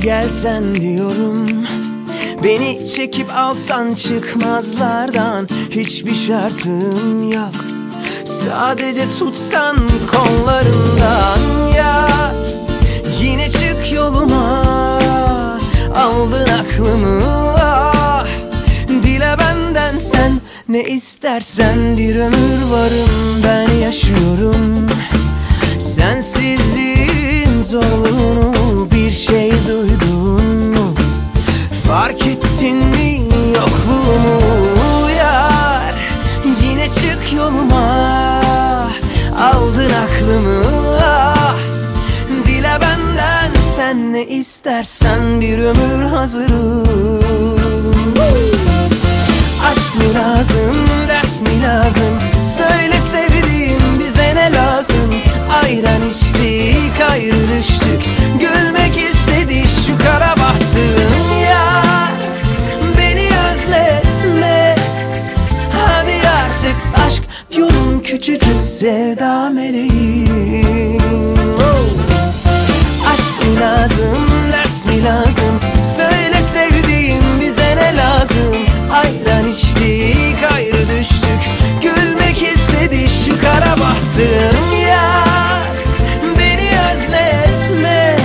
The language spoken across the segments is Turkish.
gelsen diyorum Beni çekip alsan çıkmazlardan Hiçbir şartım yok. Sadece tutsan kollarından ya Yine çık yoluma Aldın aklımı. Ah Dile benden sen ne istersen Bir ömür varım ben yaşıyorum. Sensizliğin zorluğunu istersen bir ömür hazırım. Aşk mı lazım, ders mi lazım? Söyle sevdiğim bize ne lazım? Ayran içtik, ayrı düştük. Gülmek istedi şu kara bahtım ya Beni özletme. Hadi artık aşk yolun küçücük sevda meleğim Mı lazım, ders mi lazım? Söyle sevdiğim bize ne lazım? Ayran içtik, ayrı düştük. Gülmek istedi şu kara bahtım ya. Beni özletme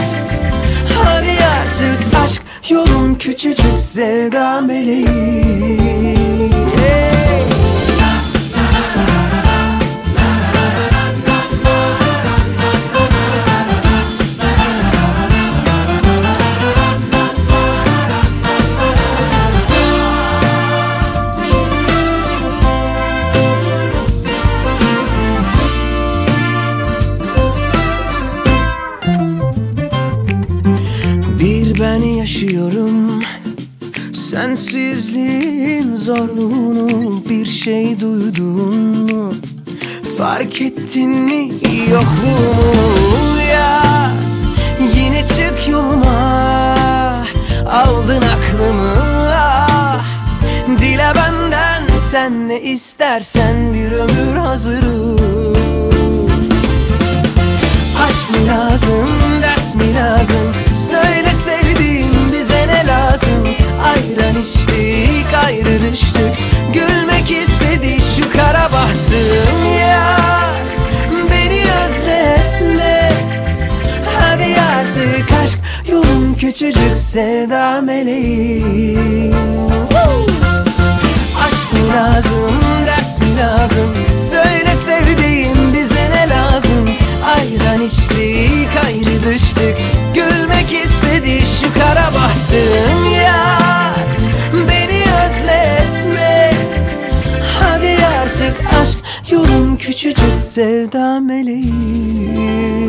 Hadi artık aşk yolun küçücük sevda meleğim ben yaşıyorum. Sensizliğin zorluğunu bir şey duydun mu? Fark ettin mi yokluğumu? Ya Yine çık yoluma. Aldın aklımı ah. Dile benden sen ne istersen bir ömür hazırım İçtik, ayrı düştük. Gülmek istedi şu kara bahtım ya. Beni özletme Hadi artık aşk yolun küçücük sevda meleğim Aşk mı lazım, ders mi lazım? Söyle sevdiğim bize ne lazım? Ayran içtik, ayrı düştük. Gülmek istedi şu kara bahtım ya küçücük sevda meleğim.